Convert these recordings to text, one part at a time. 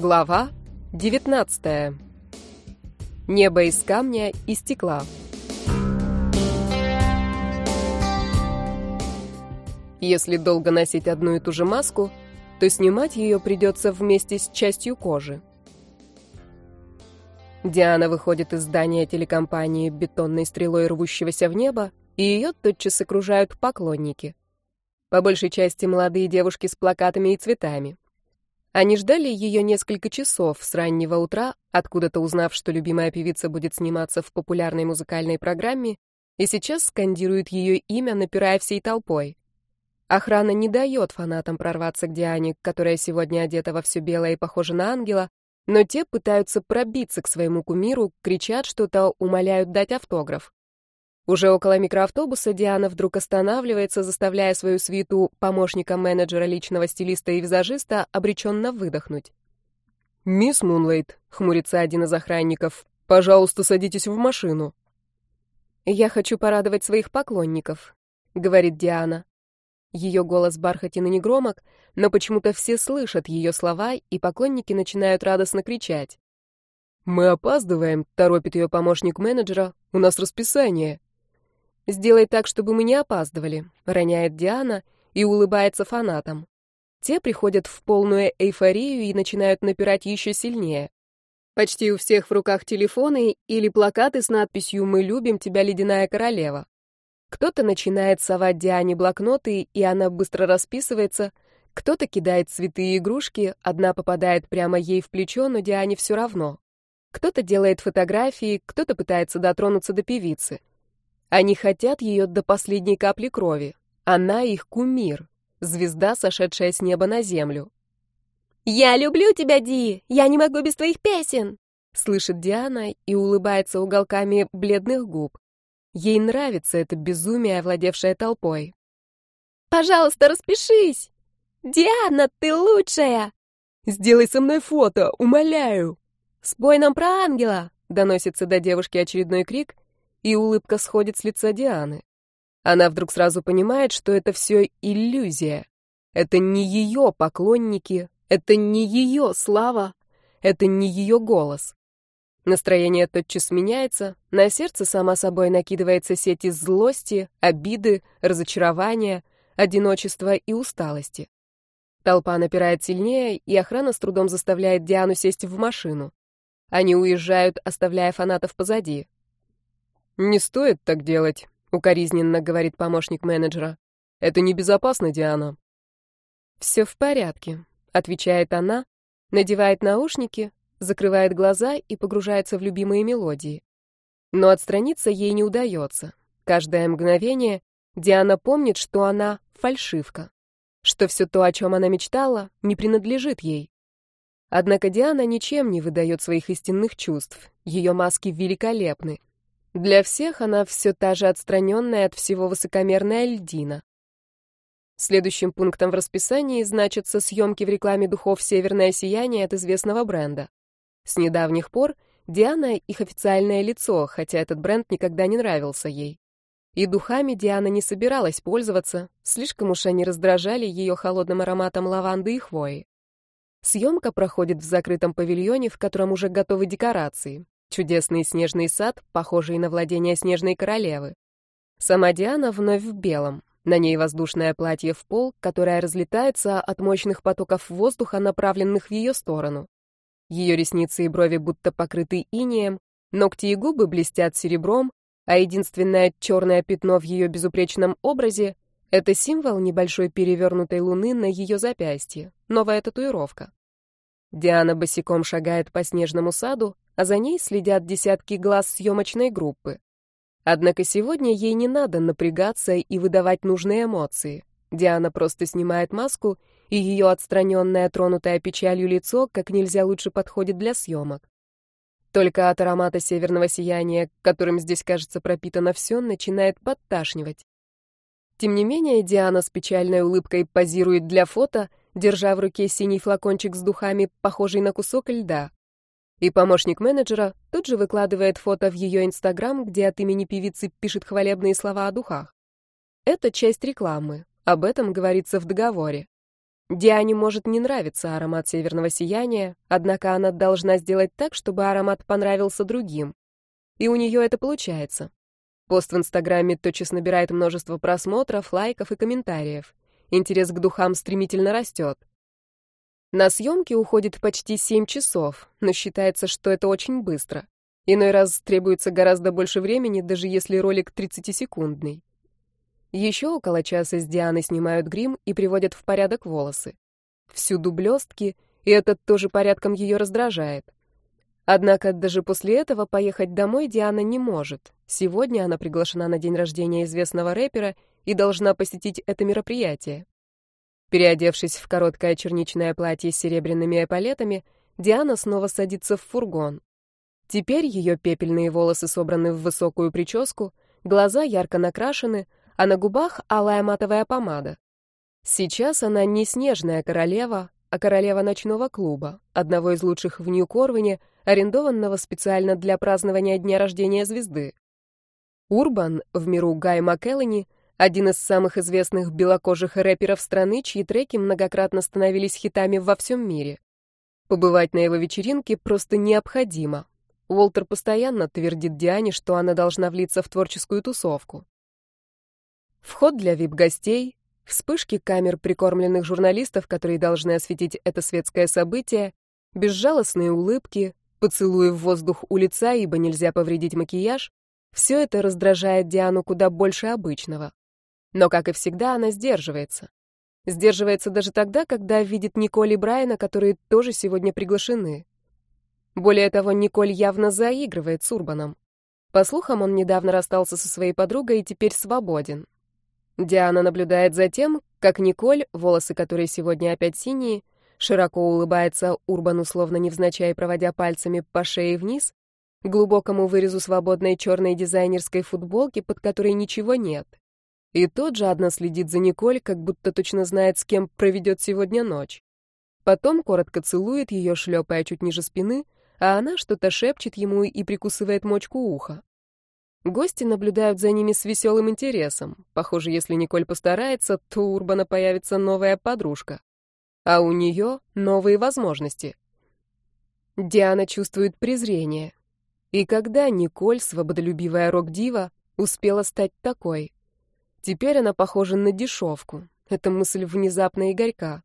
Глава 19. Небо из камня и стекла. Если долго носить одну и ту же маску, то снимать ее придется вместе с частью кожи. Диана выходит из здания телекомпании бетонной стрелой рвущегося в небо, и ее тотчас окружают поклонники. По большей части молодые девушки с плакатами и цветами. Они ждали ее несколько часов с раннего утра, откуда-то узнав, что любимая певица будет сниматься в популярной музыкальной программе, и сейчас скандируют ее имя, напирая всей толпой. Охрана не дает фанатам прорваться к Диане, которая сегодня одета во все белое и похожа на ангела, но те пытаются пробиться к своему кумиру, кричат что-то, умоляют дать автограф. Уже около микроавтобуса Диана вдруг останавливается, заставляя свою свиту помощника менеджера, личного стилиста и визажиста обреченно выдохнуть. «Мисс Мунлейт», — хмурится один из охранников, — «пожалуйста, садитесь в машину». «Я хочу порадовать своих поклонников», — говорит Диана. Ее голос бархатен и негромок, но почему-то все слышат ее слова, и поклонники начинают радостно кричать. «Мы опаздываем», — торопит ее помощник менеджера, — «у нас расписание». «Сделай так, чтобы мы не опаздывали», — роняет Диана и улыбается фанатам. Те приходят в полную эйфорию и начинают напирать еще сильнее. Почти у всех в руках телефоны или плакаты с надписью «Мы любим тебя, ледяная королева». Кто-то начинает совать Диане блокноты, и она быстро расписывается, кто-то кидает цветы и игрушки, одна попадает прямо ей в плечо, но Диане все равно. Кто-то делает фотографии, кто-то пытается дотронуться до певицы. Они хотят ее до последней капли крови. Она их кумир, звезда, сошедшая с неба на землю. «Я люблю тебя, Ди! Я не могу без твоих песен!» Слышит Диана и улыбается уголками бледных губ. Ей нравится это безумие, овладевшее толпой. «Пожалуйста, распишись! Диана, ты лучшая!» «Сделай со мной фото, умоляю!» «Спой нам про ангела!» — доносится до девушки очередной крик — и улыбка сходит с лица Дианы. Она вдруг сразу понимает, что это все иллюзия. Это не ее поклонники, это не ее слава, это не ее голос. Настроение тотчас меняется, на сердце сама собой накидывается сеть из злости, обиды, разочарования, одиночества и усталости. Толпа напирает сильнее, и охрана с трудом заставляет Диану сесть в машину. Они уезжают, оставляя фанатов позади. «Не стоит так делать», — укоризненно говорит помощник менеджера. «Это небезопасно, Диана». «Все в порядке», — отвечает она, надевает наушники, закрывает глаза и погружается в любимые мелодии. Но отстраниться ей не удается. Каждое мгновение Диана помнит, что она фальшивка, что все то, о чем она мечтала, не принадлежит ей. Однако Диана ничем не выдает своих истинных чувств. Ее маски великолепны. Для всех она все та же отстраненная от всего высокомерная льдина. Следующим пунктом в расписании значатся съемки в рекламе духов «Северное сияние» от известного бренда. С недавних пор Диана — их официальное лицо, хотя этот бренд никогда не нравился ей. И духами Диана не собиралась пользоваться, слишком уж они раздражали ее холодным ароматом лаванды и хвои. Съемка проходит в закрытом павильоне, в котором уже готовы декорации. Чудесный снежный сад, похожий на владение снежной королевы. Сама Диана вновь в белом. На ней воздушное платье в пол, которое разлетается от мощных потоков воздуха, направленных в ее сторону. Ее ресницы и брови будто покрыты инеем, ногти и губы блестят серебром, а единственное черное пятно в ее безупречном образе — это символ небольшой перевернутой луны на ее запястье, новая татуировка. Диана босиком шагает по снежному саду, а за ней следят десятки глаз съемочной группы. Однако сегодня ей не надо напрягаться и выдавать нужные эмоции. Диана просто снимает маску, и ее отстраненное, тронутое печалью лицо как нельзя лучше подходит для съемок. Только от аромата северного сияния, которым здесь, кажется, пропитано все, начинает подташнивать. Тем не менее, Диана с печальной улыбкой позирует для фото, держа в руке синий флакончик с духами, похожий на кусок льда. И помощник менеджера тут же выкладывает фото в ее Инстаграм, где от имени певицы пишет хвалебные слова о духах. Это часть рекламы, об этом говорится в договоре. Диане может не нравиться аромат северного сияния, однако она должна сделать так, чтобы аромат понравился другим. И у нее это получается. Пост в Инстаграме тотчас набирает множество просмотров, лайков и комментариев. Интерес к духам стремительно растет. На съемки уходит почти 7 часов, но считается, что это очень быстро. Иной раз требуется гораздо больше времени, даже если ролик 30-секундный. Еще около часа с Дианы снимают грим и приводят в порядок волосы. Всюду блестки, и это тоже порядком ее раздражает. Однако даже после этого поехать домой Диана не может. Сегодня она приглашена на день рождения известного рэпера и должна посетить это мероприятие. Переодевшись в короткое черничное платье с серебряными эполетами, Диана снова садится в фургон. Теперь ее пепельные волосы собраны в высокую прическу, глаза ярко накрашены, а на губах алая матовая помада. Сейчас она не снежная королева, а королева ночного клуба, одного из лучших в Нью-Корвине, арендованного специально для празднования дня рождения звезды. Урбан, в миру Гай Маккеллани, один из самых известных белокожих рэперов страны, чьи треки многократно становились хитами во всем мире. Побывать на его вечеринке просто необходимо. Уолтер постоянно твердит Диане, что она должна влиться в творческую тусовку. Вход для вип-гостей, вспышки камер прикормленных журналистов, которые должны осветить это светское событие, безжалостные улыбки, поцелуи в воздух у лица, ибо нельзя повредить макияж, все это раздражает Диану куда больше обычного. Но, как и всегда, она сдерживается. Сдерживается даже тогда, когда видит Николь и Брайана, которые тоже сегодня приглашены. Более того, Николь явно заигрывает с Урбаном. По слухам, он недавно расстался со своей подругой и теперь свободен. Диана наблюдает за тем, как Николь, волосы которой сегодня опять синие, широко улыбается Урбану, словно невзначай проводя пальцами по шее вниз, глубокому вырезу свободной черной дизайнерской футболки, под которой ничего нет. И тот жадно следит за Николь, как будто точно знает, с кем проведет сегодня ночь. Потом коротко целует ее, шлепая чуть ниже спины, а она что-то шепчет ему и прикусывает мочку уха. Гости наблюдают за ними с веселым интересом. Похоже, если Николь постарается, то у Урбана появится новая подружка. А у нее новые возможности. Диана чувствует презрение. И когда Николь, свободолюбивая рок-дива, успела стать такой? Теперь она похожа на дешевку. Эта мысль внезапно и горька.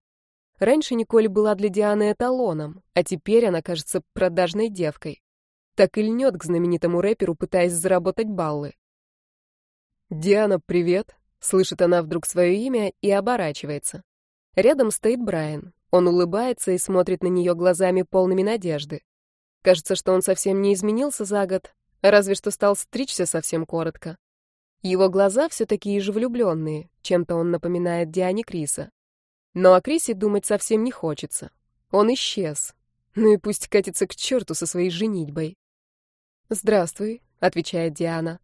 Раньше Николь была для Дианы эталоном, а теперь она кажется продажной девкой так и льнет к знаменитому рэперу, пытаясь заработать баллы. «Диана, привет!» — слышит она вдруг свое имя и оборачивается. Рядом стоит Брайан. Он улыбается и смотрит на нее глазами полными надежды. Кажется, что он совсем не изменился за год, разве что стал стричься совсем коротко. Его глаза все такие же влюбленные, чем-то он напоминает Диане Криса. Но о Крисе думать совсем не хочется. Он исчез. Ну и пусть катится к черту со своей женитьбой. «Здравствуй», — отвечает Диана.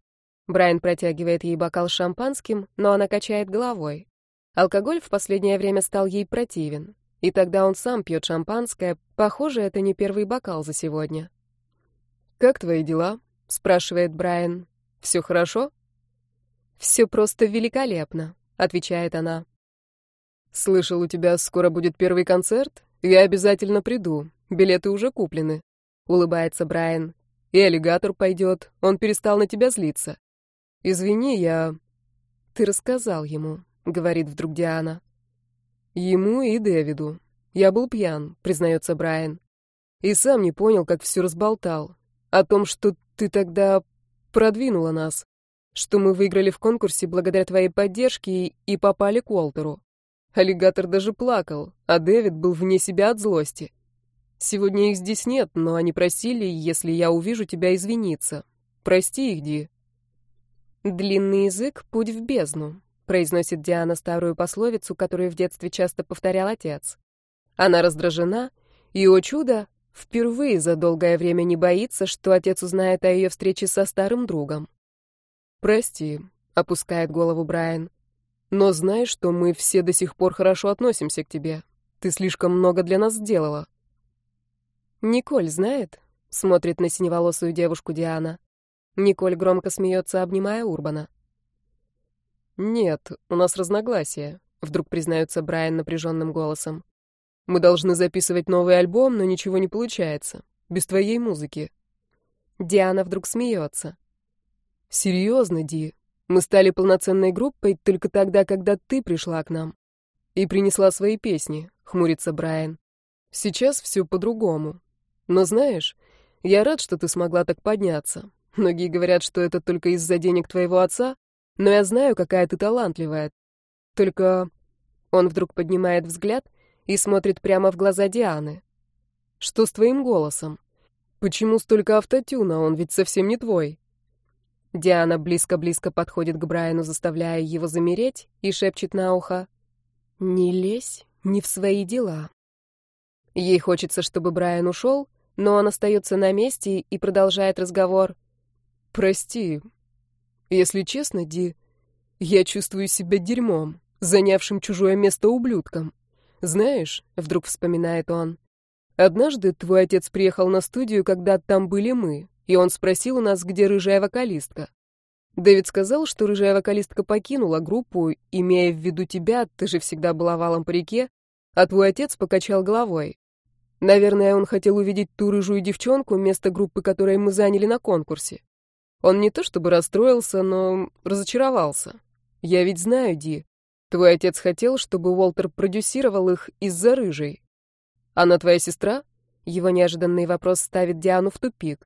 Брайан протягивает ей бокал шампанским, но она качает головой. Алкоголь в последнее время стал ей противен. И тогда он сам пьет шампанское. Похоже, это не первый бокал за сегодня. «Как твои дела?» — спрашивает Брайан. «Все хорошо?» «Все просто великолепно», — отвечает она. «Слышал, у тебя скоро будет первый концерт? Я обязательно приду. Билеты уже куплены», — улыбается Брайан. И аллигатор пойдет. Он перестал на тебя злиться. Извини, я... Ты рассказал ему, говорит вдруг Диана. Ему и Дэвиду. Я был пьян, признается Брайан. И сам не понял, как все разболтал. О том, что ты тогда продвинула нас. Что мы выиграли в конкурсе благодаря твоей поддержке и попали к Уолтеру. Аллигатор даже плакал, а Дэвид был вне себя от злости. Сегодня их здесь нет, но они просили, если я увижу тебя, извиниться. Прости их, Ди. Длинный язык — путь в бездну, произносит Диана старую пословицу, которую в детстве часто повторял отец. Она раздражена, и, о чудо, впервые за долгое время не боится, что отец узнает о ее встрече со старым другом. «Прости», — опускает голову Брайан. «Но знай, что мы все до сих пор хорошо относимся к тебе. Ты слишком много для нас сделала». «Николь знает?» — смотрит на синеволосую девушку Диана. Николь громко смеется, обнимая Урбана. «Нет, у нас разногласия. вдруг признается Брайан напряженным голосом. Мы должны записывать новый альбом, но ничего не получается. Без твоей музыки. Диана вдруг смеется. Серьезно, Ди. Мы стали полноценной группой только тогда, когда ты пришла к нам. И принесла свои песни, хмурится Брайан. Сейчас все по-другому. Но знаешь, я рад, что ты смогла так подняться. Многие говорят, что это только из-за денег твоего отца, но я знаю, какая ты талантливая. Только он вдруг поднимает взгляд и смотрит прямо в глаза Дианы. Что с твоим голосом? Почему столько автотюна? Он ведь совсем не твой. Диана близко-близко подходит к Брайану, заставляя его замереть, и шепчет на ухо: "Не лезь не в свои дела". Ей хочется, чтобы Брайан ушел, но он остается на месте и продолжает разговор. «Прости. Если честно, Ди, я чувствую себя дерьмом, занявшим чужое место ублюдком. Знаешь, — вдруг вспоминает он, — однажды твой отец приехал на студию, когда там были мы, и он спросил у нас, где рыжая вокалистка. Дэвид сказал, что рыжая вокалистка покинула группу, имея в виду тебя, ты же всегда была валом по реке, а твой отец покачал головой. Наверное, он хотел увидеть ту рыжую девчонку, место группы которой мы заняли на конкурсе. Он не то чтобы расстроился, но разочаровался. Я ведь знаю, Ди. Твой отец хотел, чтобы Уолтер продюсировал их из-за рыжей. Она твоя сестра? Его неожиданный вопрос ставит Диану в тупик.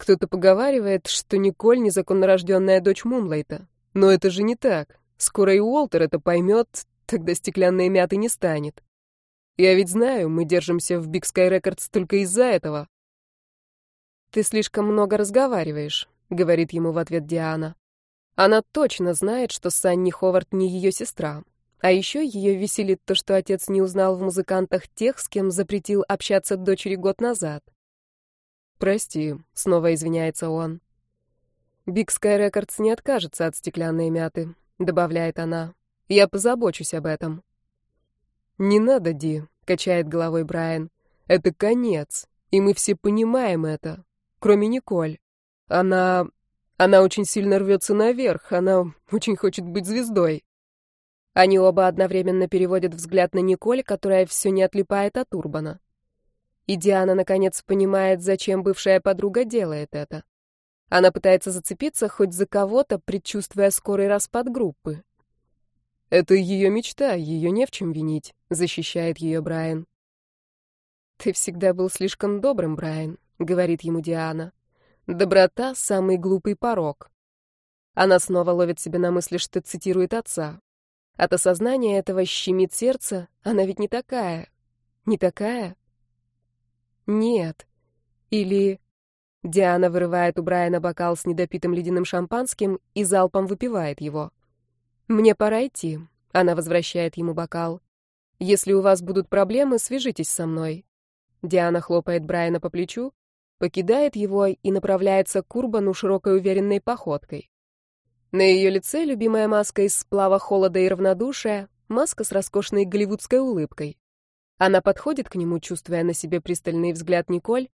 Кто-то поговаривает, что Николь незаконно рожденная дочь Мунлайта. Но это же не так. Скоро и Уолтер это поймет, тогда стеклянной мяты не станет. Я ведь знаю, мы держимся в Big Sky Records только из-за этого. Ты слишком много разговариваешь, говорит ему в ответ Диана. Она точно знает, что Санни Ховард не ее сестра. А еще ее веселит то, что отец не узнал в музыкантах тех, с кем запретил общаться дочери год назад. «Прости», — снова извиняется он. «Big Sky Records не откажется от стеклянной мяты», — добавляет она. «Я позабочусь об этом». «Не надо, Ди», — качает головой Брайан. «Это конец, и мы все понимаем это, кроме Николь. Она... она очень сильно рвется наверх, она очень хочет быть звездой». Они оба одновременно переводят взгляд на Николь, которая все не отлипает от Урбана. И Диана, наконец, понимает, зачем бывшая подруга делает это. Она пытается зацепиться хоть за кого-то, предчувствуя скорый распад группы. Это ее мечта, ее не в чем винить, защищает ее Брайан. Ты всегда был слишком добрым, Брайан, говорит ему Диана. Доброта самый глупый порок. Она снова ловит себя на мысли, что цитирует отца. От осознания этого щемит сердце, она ведь не такая. Не такая? Нет. Или Диана вырывает у Брайана бокал с недопитым ледяным шампанским и залпом выпивает его. «Мне пора идти», — она возвращает ему бокал. «Если у вас будут проблемы, свяжитесь со мной». Диана хлопает Брайана по плечу, покидает его и направляется к Урбану широкой уверенной походкой. На ее лице любимая маска из сплава холода и равнодушия, маска с роскошной голливудской улыбкой. Она подходит к нему, чувствуя на себе пристальный взгляд Николь,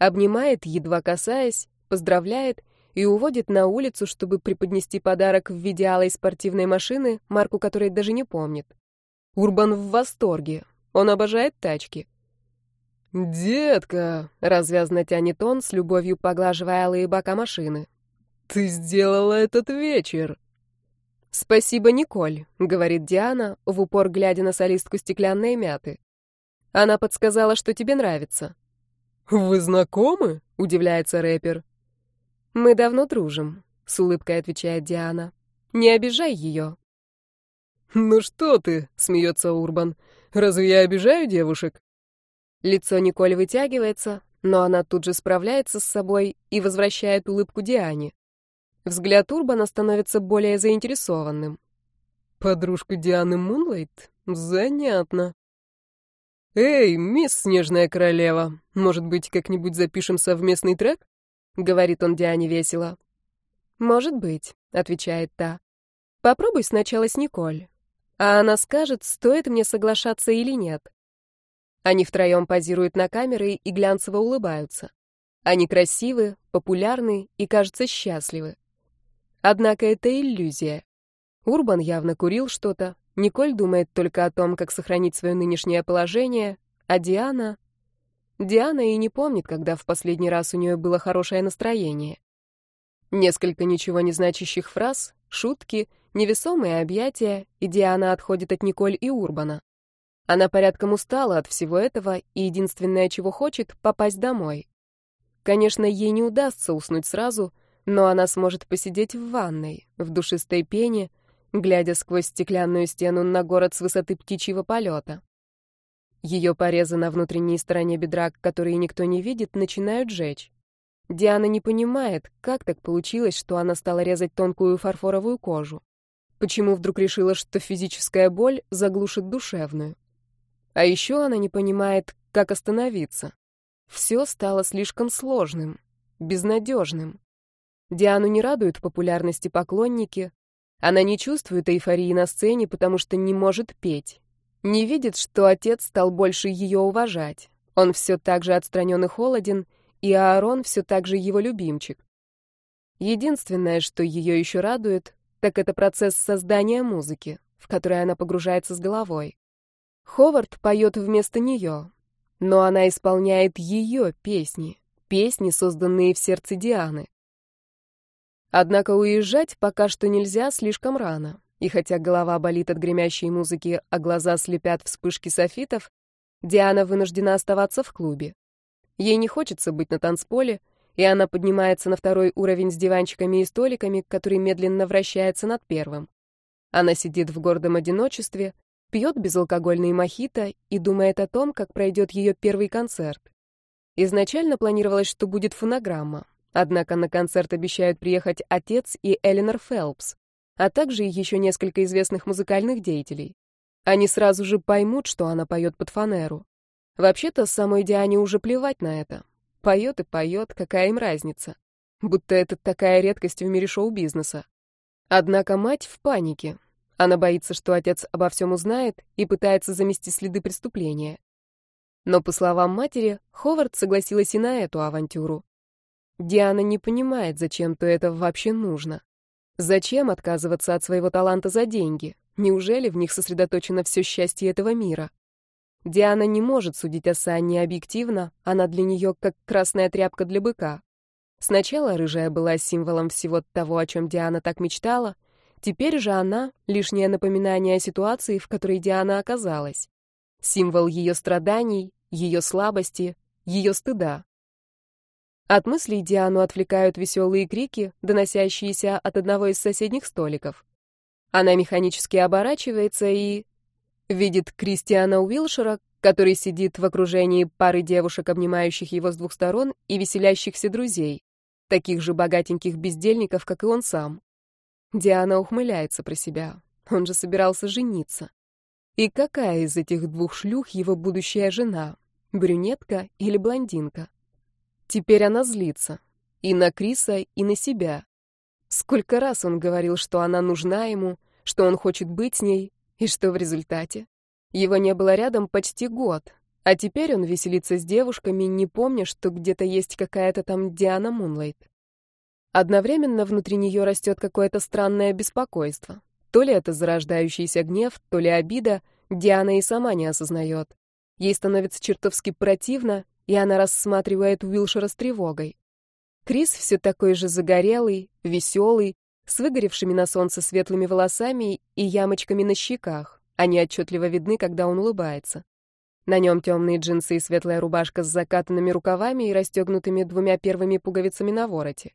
обнимает, едва касаясь, поздравляет и уводит на улицу, чтобы преподнести подарок в виде алой спортивной машины, марку которой даже не помнит. Урбан в восторге. Он обожает тачки. «Детка!» — развязно тянет он, с любовью поглаживая алые бока машины. «Ты сделала этот вечер!» «Спасибо, Николь», — говорит Диана, в упор глядя на солистку стеклянной мяты. «Она подсказала, что тебе нравится». «Вы знакомы?» — удивляется рэпер. «Мы давно дружим», — с улыбкой отвечает Диана. «Не обижай ее». «Ну что ты?» — смеется Урбан. «Разве я обижаю девушек?» Лицо Николь вытягивается, но она тут же справляется с собой и возвращает улыбку Диане. Взгляд Урбана становится более заинтересованным. «Подружка Дианы Мунлайт? Занятно». «Эй, мисс Снежная Королева, может быть, как-нибудь запишем совместный трек?» — говорит он Диане весело. «Может быть», — отвечает та. «Попробуй сначала с Николь, а она скажет, стоит мне соглашаться или нет». Они втроем позируют на камеры и глянцево улыбаются. Они красивы, популярны и, кажется, счастливы. Однако это иллюзия. Урбан явно курил что-то, Николь думает только о том, как сохранить свое нынешнее положение, а Диана... Диана и не помнит, когда в последний раз у нее было хорошее настроение. Несколько ничего не значащих фраз, шутки, невесомые объятия, и Диана отходит от Николь и Урбана. Она порядком устала от всего этого, и единственное, чего хочет — попасть домой. Конечно, ей не удастся уснуть сразу, но она сможет посидеть в ванной, в душистой пене, глядя сквозь стеклянную стену на город с высоты птичьего полета. Ее порезы на внутренней стороне бедра, которые никто не видит, начинают жечь. Диана не понимает, как так получилось, что она стала резать тонкую фарфоровую кожу. Почему вдруг решила, что физическая боль заглушит душевную? А еще она не понимает, как остановиться. Все стало слишком сложным, безнадежным. Диану не радуют популярности поклонники. Она не чувствует эйфории на сцене, потому что не может петь. Не видит, что отец стал больше ее уважать. Он все так же отстранен и холоден, и Аарон все так же его любимчик. Единственное, что ее еще радует, так это процесс создания музыки, в который она погружается с головой. Ховард поет вместо нее, но она исполняет ее песни, песни, созданные в сердце Дианы. Однако уезжать пока что нельзя слишком рано, и хотя голова болит от гремящей музыки, а глаза слепят вспышки софитов, Диана вынуждена оставаться в клубе. Ей не хочется быть на танцполе, и она поднимается на второй уровень с диванчиками и столиками, который медленно вращается над первым. Она сидит в гордом одиночестве, пьет безалкогольный мохито и думает о том, как пройдет ее первый концерт. Изначально планировалось, что будет фонограмма, однако на концерт обещают приехать отец и Эленор Фелпс, а также еще несколько известных музыкальных деятелей. Они сразу же поймут, что она поет под фанеру. Вообще-то, самой Диане уже плевать на это. Поет и поет, какая им разница. Будто это такая редкость в мире шоу-бизнеса. Однако мать в панике. Она боится, что отец обо всем узнает и пытается замести следы преступления. Но, по словам матери, Ховард согласилась и на эту авантюру. Диана не понимает, зачем-то это вообще нужно. Зачем отказываться от своего таланта за деньги? Неужели в них сосредоточено все счастье этого мира? Диана не может судить о Санне объективно, она для нее как красная тряпка для быка. Сначала рыжая была символом всего того, о чем Диана так мечтала, теперь же она — лишнее напоминание о ситуации, в которой Диана оказалась. Символ ее страданий, ее слабости, ее стыда. От мыслей Диану отвлекают веселые крики, доносящиеся от одного из соседних столиков. Она механически оборачивается и видит Кристиана Уилшера, который сидит в окружении пары девушек, обнимающих его с двух сторон, и веселящихся друзей, таких же богатеньких бездельников, как и он сам. Диана ухмыляется про себя. Он же собирался жениться. И какая из этих двух шлюх его будущая жена? Брюнетка или блондинка? Теперь она злится. И на Криса, и на себя. Сколько раз он говорил, что она нужна ему, что он хочет быть с ней, и что в результате? Его не было рядом почти год, а теперь он веселится с девушками, не помня, что где-то есть какая-то там Диана Мунлайт. Одновременно внутри нее растет какое-то странное беспокойство. То ли это зарождающийся гнев, то ли обида, Диана и сама не осознает. Ей становится чертовски противно, и она рассматривает Уилшера с тревогой. Крис все такой же загорелый, веселый, с выгоревшими на солнце светлыми волосами и ямочками на щеках. Они отчетливо видны, когда он улыбается. На нем темные джинсы и светлая рубашка с закатанными рукавами и расстегнутыми двумя первыми пуговицами на вороте.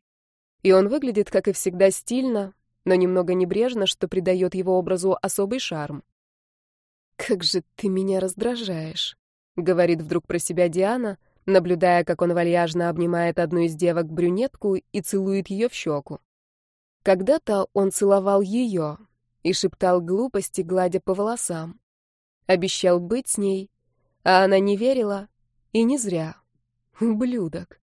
И он выглядит, как и всегда, стильно, но немного небрежно, что придает его образу особый шарм. «Как же ты меня раздражаешь», — говорит вдруг про себя Диана, наблюдая, как он вальяжно обнимает одну из девок-брюнетку и целует ее в щеку. Когда-то он целовал ее и шептал глупости, гладя по волосам. Обещал быть с ней, а она не верила, и не зря. Ублюдок.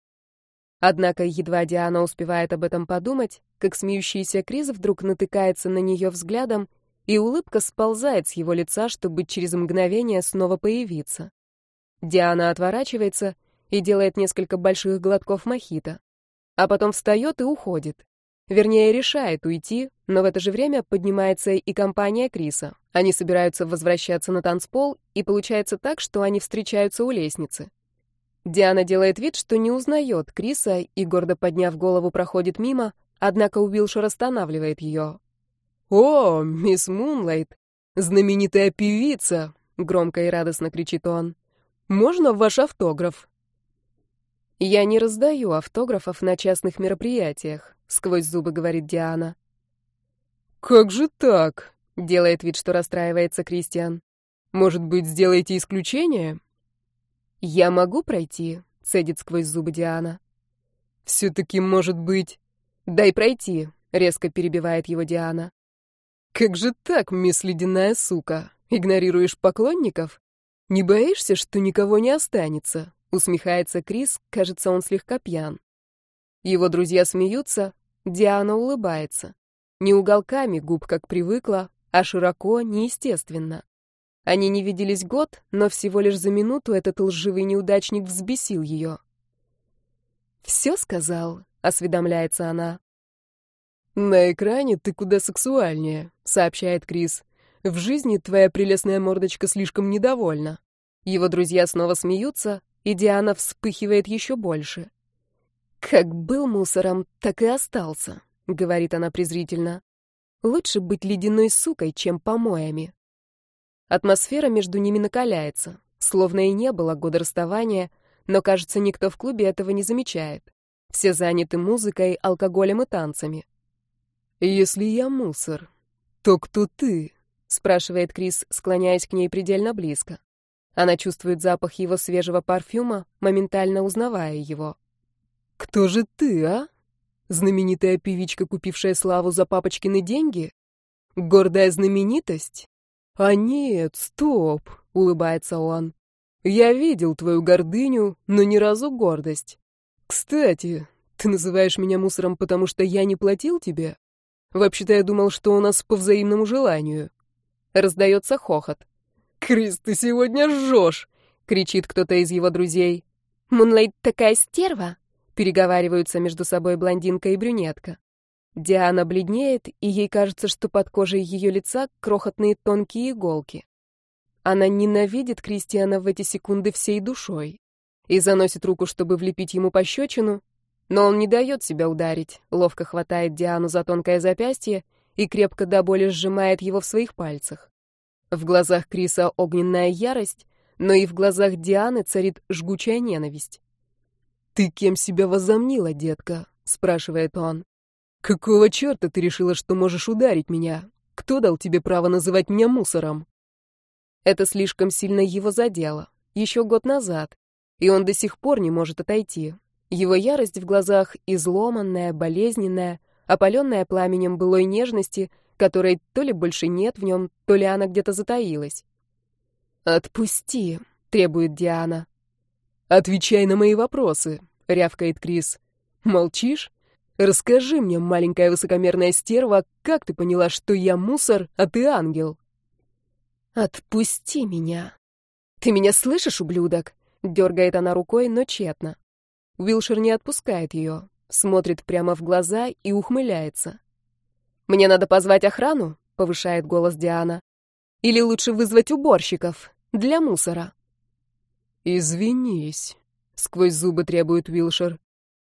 Однако едва Диана успевает об этом подумать, как смеющийся Крис вдруг натыкается на нее взглядом, и улыбка сползает с его лица, чтобы через мгновение снова появиться. Диана отворачивается и делает несколько больших глотков мохито, а потом встает и уходит. Вернее, решает уйти, но в это же время поднимается и компания Криса. Они собираются возвращаться на танцпол, и получается так, что они встречаются у лестницы. Диана делает вид, что не узнает Криса и, гордо подняв голову, проходит мимо, однако Уилшер останавливает ее. «О, мисс Мунлайт, знаменитая певица!» — громко и радостно кричит он. «Можно ваш автограф?» «Я не раздаю автографов на частных мероприятиях», — сквозь зубы говорит Диана. «Как же так?» — делает вид, что расстраивается Кристиан. «Может быть, сделаете исключение?» «Я могу пройти?» — цедит сквозь зубы Диана. «Все-таки, может быть...» «Дай пройти», — резко перебивает его Диана. «Как же так, мисс Ледяная сука? Игнорируешь поклонников? Не боишься, что никого не останется?» — усмехается Крис, кажется, он слегка пьян. Его друзья смеются, Диана улыбается. Не уголками губ, как привыкла, а широко, неестественно. Они не виделись год, но всего лишь за минуту этот лживый неудачник взбесил ее. «Все сказал», — осведомляется она. «На экране ты куда сексуальнее», — сообщает Крис. «В жизни твоя прелестная мордочка слишком недовольна». Его друзья снова смеются, и Диана вспыхивает еще больше. «Как был мусором, так и остался», — говорит она презрительно. «Лучше быть ледяной сукой, чем помоями». Атмосфера между ними накаляется, словно и не было года расставания, но, кажется, никто в клубе этого не замечает. Все заняты музыкой, алкоголем и танцами. «Если я мусор, то кто ты?» — спрашивает Крис, склоняясь к ней предельно близко. Она чувствует запах его свежего парфюма, моментально узнавая его. «Кто же ты, а? Знаменитая певичка, купившая славу за папочкины деньги? Гордая знаменитость? «А нет, стоп!» — улыбается он. «Я видел твою гордыню, но ни разу гордость. Кстати, ты называешь меня мусором, потому что я не платил тебе? Вообще-то я думал, что у нас по взаимному желанию». Раздается хохот. «Крис, ты сегодня жжешь!» — кричит кто-то из его друзей. «Мунлайт такая стерва!» — переговариваются между собой блондинка и брюнетка. Диана бледнеет, и ей кажется, что под кожей ее лица крохотные тонкие иголки. Она ненавидит Кристиана в эти секунды всей душой и заносит руку, чтобы влепить ему пощечину, но он не дает себя ударить, ловко хватает Диану за тонкое запястье и крепко до боли сжимает его в своих пальцах. В глазах Криса огненная ярость, но и в глазах Дианы царит жгучая ненависть. «Ты кем себя возомнила, детка?» — спрашивает он. «Какого черта ты решила, что можешь ударить меня? Кто дал тебе право называть меня мусором?» Это слишком сильно его задело. Еще год назад. И он до сих пор не может отойти. Его ярость в глазах изломанная, болезненная, опаленная пламенем былой нежности, которой то ли больше нет в нем, то ли она где-то затаилась. «Отпусти», — требует Диана. «Отвечай на мои вопросы», — рявкает Крис. «Молчишь? Расскажи мне, маленькая высокомерная стерва, как ты поняла, что я мусор, а ты ангел? Отпусти меня. Ты меня слышишь, ублюдок? Дергает она рукой, но тщетно. Уилшер не отпускает ее, смотрит прямо в глаза и ухмыляется. Мне надо позвать охрану, повышает голос Диана. Или лучше вызвать уборщиков для мусора. Извинись, сквозь зубы требует Уилшер.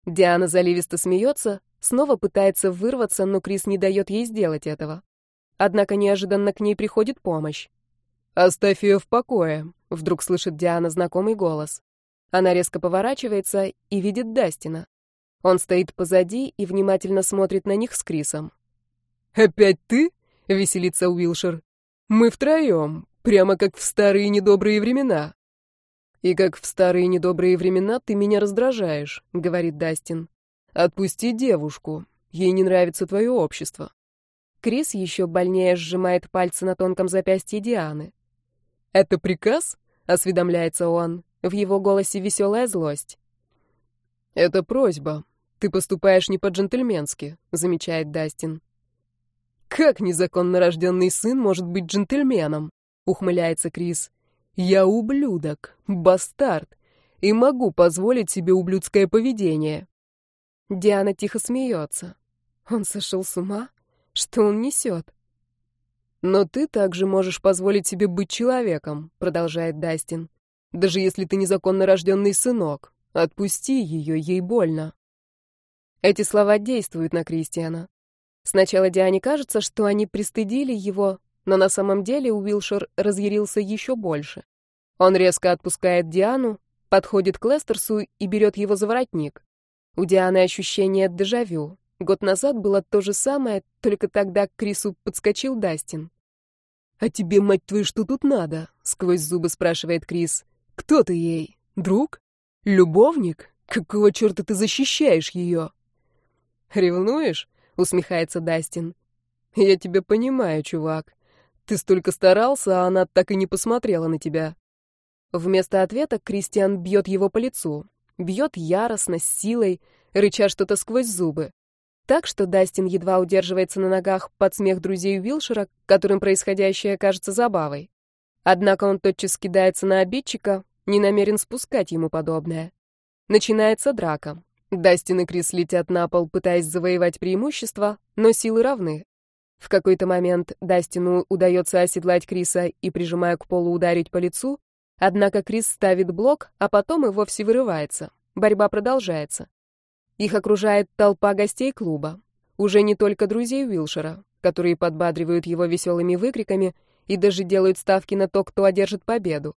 Диана заливисто смеется, снова пытается вырваться, но Крис не дает ей сделать этого. Однако неожиданно к ней приходит помощь. «Оставь ее в покое», — вдруг слышит Диана знакомый голос. Она резко поворачивается и видит Дастина. Он стоит позади и внимательно смотрит на них с Крисом. «Опять ты?» — веселится Уилшер. «Мы втроем, прямо как в старые недобрые времена». «И как в старые недобрые времена ты меня раздражаешь», — говорит Дастин. «Отпусти девушку. Ей не нравится твое общество». Крис еще больнее сжимает пальцы на тонком запястье Дианы. «Это приказ?» — осведомляется он. В его голосе веселая злость. «Это просьба. Ты поступаешь не по-джентльменски», — замечает Дастин. «Как незаконно рожденный сын может быть джентльменом?» — ухмыляется Крис. Я ублюдок, бастард, и могу позволить себе ублюдское поведение. Диана тихо смеется. Он сошел с ума? Что он несет? «Но ты также можешь позволить себе быть человеком», — продолжает Дастин. «Даже если ты незаконно рожденный сынок. Отпусти ее, ей больно». Эти слова действуют на Кристиана. Сначала Диане кажется, что они пристыдили его, но на самом деле Уилшер разъярился еще больше. Он резко отпускает Диану, подходит к Лестерсу и берет его за воротник. У Дианы ощущение дежавю. Год назад было то же самое, только тогда к Крису подскочил Дастин. «А тебе, мать твою, что тут надо?» — сквозь зубы спрашивает Крис. «Кто ты ей? Друг? Любовник? Какого черта ты защищаешь ее?» «Ревнуешь?» — усмехается Дастин. «Я тебя понимаю, чувак. Ты столько старался, а она так и не посмотрела на тебя». Вместо ответа Кристиан бьет его по лицу. Бьет яростно, с силой, рыча что-то сквозь зубы. Так что Дастин едва удерживается на ногах под смех друзей Уилшера, которым происходящее кажется забавой. Однако он тотчас кидается на обидчика, не намерен спускать ему подобное. Начинается драка. Дастин и Крис летят на пол, пытаясь завоевать преимущество, но силы равны. В какой-то момент Дастину удается оседлать Криса и, прижимая к полу, ударить по лицу, однако Крис ставит блок, а потом и вовсе вырывается. Борьба продолжается. Их окружает толпа гостей клуба. Уже не только друзей Уилшера, которые подбадривают его веселыми выкриками и даже делают ставки на то, кто одержит победу.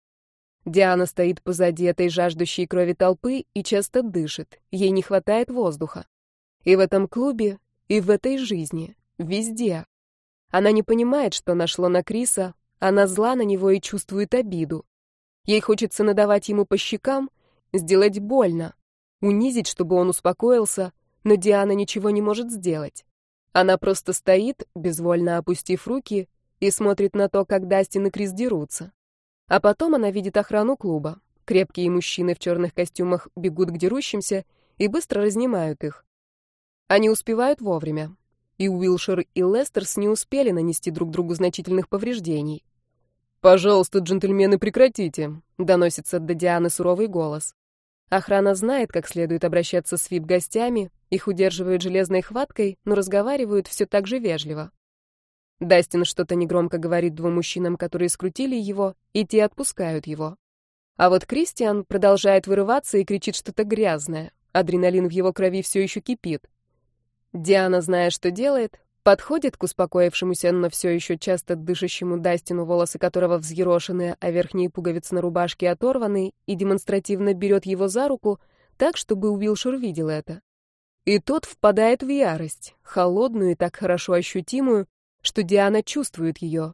Диана стоит позади этой жаждущей крови толпы и часто дышит. Ей не хватает воздуха. И в этом клубе, и в этой жизни, везде. Она не понимает, что нашло на Криса, она зла на него и чувствует обиду. Ей хочется надавать ему по щекам, сделать больно, унизить, чтобы он успокоился, но Диана ничего не может сделать. Она просто стоит, безвольно опустив руки, и смотрит на то, как Дастин и Крис дерутся. А потом она видит охрану клуба. Крепкие мужчины в черных костюмах бегут к дерущимся и быстро разнимают их. Они успевают вовремя. И Уилшер, и Лестерс не успели нанести друг другу значительных повреждений. «Пожалуйста, джентльмены, прекратите», — доносится до Дианы суровый голос. Охрана знает, как следует обращаться с вип-гостями, их удерживают железной хваткой, но разговаривают все так же вежливо. Дастин что-то негромко говорит двум мужчинам, которые скрутили его, и те отпускают его. А вот Кристиан продолжает вырываться и кричит что-то грязное. Адреналин в его крови все еще кипит. Диана, зная, что делает, Подходит к успокоившемуся, но все еще часто дышащему Дастину, волосы которого взъерошены, а верхние пуговицы на рубашке оторваны, и демонстративно берет его за руку, так, чтобы Уилшер видел это. И тот впадает в ярость, холодную и так хорошо ощутимую, что Диана чувствует ее.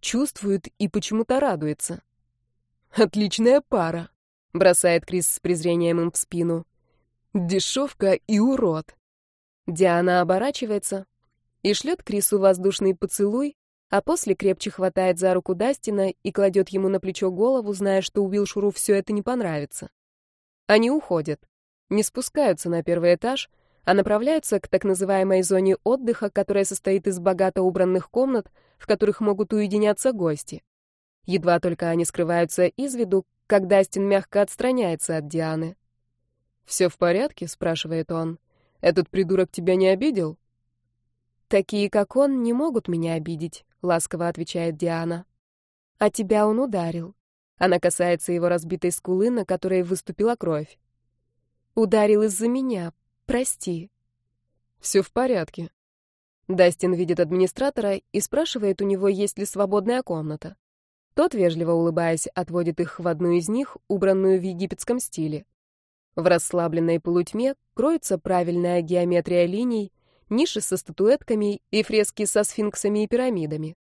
Чувствует и почему-то радуется. «Отличная пара», — бросает Крис с презрением им в спину. «Дешевка и урод». Диана оборачивается, и шлет Крису воздушный поцелуй, а после крепче хватает за руку Дастина и кладет ему на плечо голову, зная, что Уилшуру все это не понравится. Они уходят, не спускаются на первый этаж, а направляются к так называемой зоне отдыха, которая состоит из богато убранных комнат, в которых могут уединяться гости. Едва только они скрываются из виду, как Дастин мягко отстраняется от Дианы. «Все в порядке?» — спрашивает он. «Этот придурок тебя не обидел?» «Такие, как он, не могут меня обидеть», — ласково отвечает Диана. «А тебя он ударил». Она касается его разбитой скулы, на которой выступила кровь. «Ударил из-за меня. Прости». «Все в порядке». Дастин видит администратора и спрашивает у него, есть ли свободная комната. Тот, вежливо улыбаясь, отводит их в одну из них, убранную в египетском стиле. В расслабленной полутьме кроется правильная геометрия линий, ниши со статуэтками и фрески со сфинксами и пирамидами.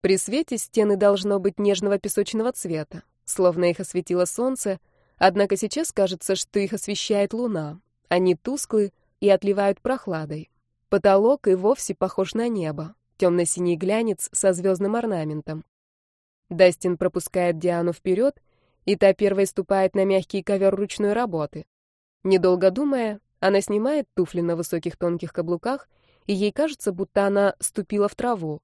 При свете стены должно быть нежного песочного цвета, словно их осветило солнце, однако сейчас кажется, что их освещает луна. Они тусклы и отливают прохладой. Потолок и вовсе похож на небо, темно-синий глянец со звездным орнаментом. Дастин пропускает Диану вперед, и та первой ступает на мягкий ковер ручной работы. Недолго думая, она снимает туфли на высоких тонких каблуках, и ей кажется, будто она ступила в траву.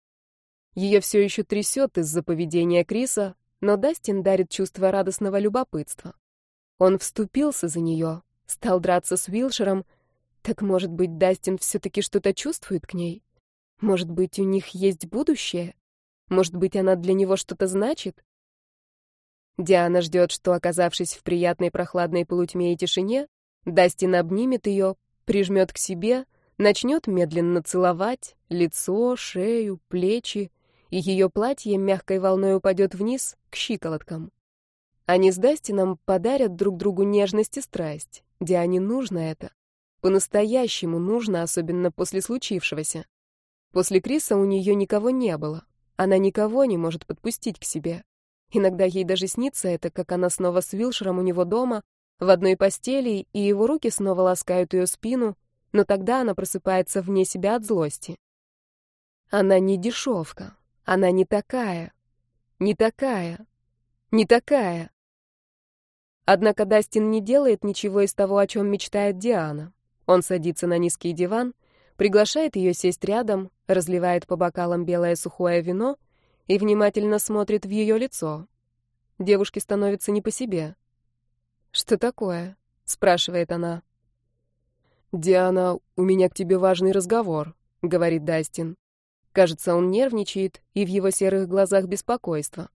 Ее все еще трясет из-за поведения Криса, но Дастин дарит чувство радостного любопытства. Он вступился за нее, стал драться с Уилшером, Так может быть, Дастин все-таки что-то чувствует к ней? Может быть, у них есть будущее? Может быть, она для него что-то значит? Диана ждет, что, оказавшись в приятной прохладной полутьме и тишине, Дастин обнимет ее, прижмет к себе, начнет медленно целовать лицо, шею, плечи, и ее платье мягкой волной упадет вниз к щиколоткам. Они с Дастином подарят друг другу нежность и страсть. Диане нужно это. По-настоящему нужно, особенно после случившегося. После Криса у нее никого не было. Она никого не может подпустить к себе. Иногда ей даже снится это, как она снова с Вилшером у него дома, в одной постели, и его руки снова ласкают ее спину, но тогда она просыпается вне себя от злости. Она не дешевка. Она не такая. Не такая. Не такая. Однако Дастин не делает ничего из того, о чем мечтает Диана. Он садится на низкий диван, приглашает ее сесть рядом, разливает по бокалам белое сухое вино и внимательно смотрит в ее лицо. Девушке становится не по себе. «Что такое?» — спрашивает она. «Диана, у меня к тебе важный разговор», — говорит Дастин. Кажется, он нервничает, и в его серых глазах беспокойство.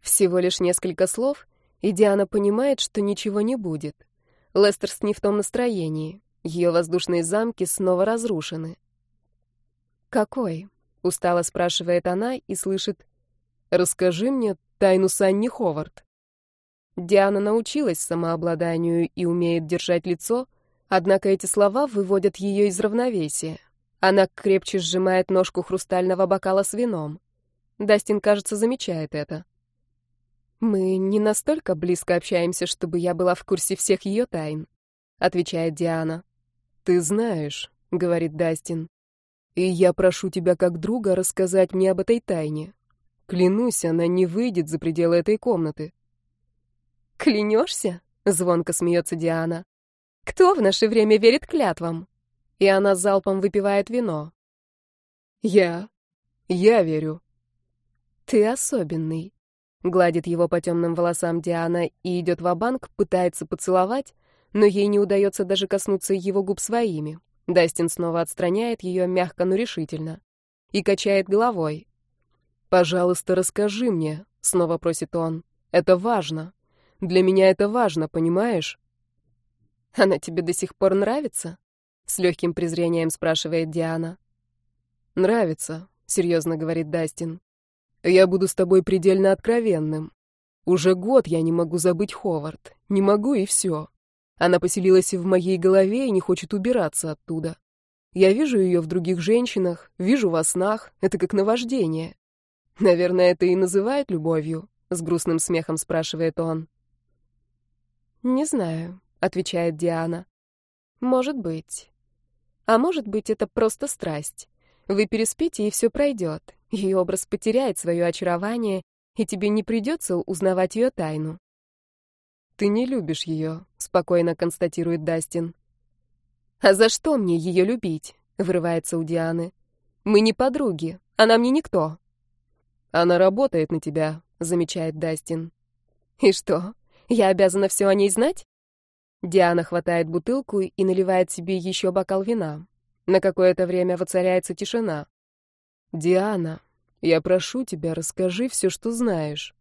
Всего лишь несколько слов, и Диана понимает, что ничего не будет. Лестерс не в том настроении. Ее воздушные замки снова разрушены. «Какой?» — устало спрашивает она и слышит. «Расскажи мне тайну Санни Ховард». Диана научилась самообладанию и умеет держать лицо, однако эти слова выводят ее из равновесия. Она крепче сжимает ножку хрустального бокала с вином. Дастин, кажется, замечает это. «Мы не настолько близко общаемся, чтобы я была в курсе всех ее тайн», — отвечает Диана. «Ты знаешь», — говорит Дастин. «И я прошу тебя как друга рассказать мне об этой тайне. Клянусь, она не выйдет за пределы этой комнаты». «Клянешься?» — звонко смеется Диана. «Кто в наше время верит клятвам?» И она залпом выпивает вино. «Я. Я верю». «Ты особенный», Гладит его по темным волосам Диана и идет в банк пытается поцеловать, но ей не удается даже коснуться его губ своими. Дастин снова отстраняет ее мягко, но решительно. И качает головой. «Пожалуйста, расскажи мне», — снова просит он. «Это важно. Для меня это важно, понимаешь?» «Она тебе до сих пор нравится?» — с легким презрением спрашивает Диана. «Нравится», — серьезно говорит Дастин. Я буду с тобой предельно откровенным. Уже год я не могу забыть Ховард. Не могу и все. Она поселилась в моей голове и не хочет убираться оттуда. Я вижу ее в других женщинах, вижу во снах. Это как наваждение. Наверное, это и называют любовью, с грустным смехом спрашивает он. Не знаю, отвечает Диана. Может быть. А может быть, это просто страсть. Вы переспите, и все пройдет. Ее образ потеряет свое очарование, и тебе не придется узнавать ее тайну. «Ты не любишь ее», — спокойно констатирует Дастин. «А за что мне ее любить?» — вырывается у Дианы. «Мы не подруги, она мне никто». «Она работает на тебя», — замечает Дастин. «И что, я обязана все о ней знать?» Диана хватает бутылку и наливает себе еще бокал вина. На какое-то время воцаряется тишина. «Диана, я прошу тебя, расскажи все, что знаешь.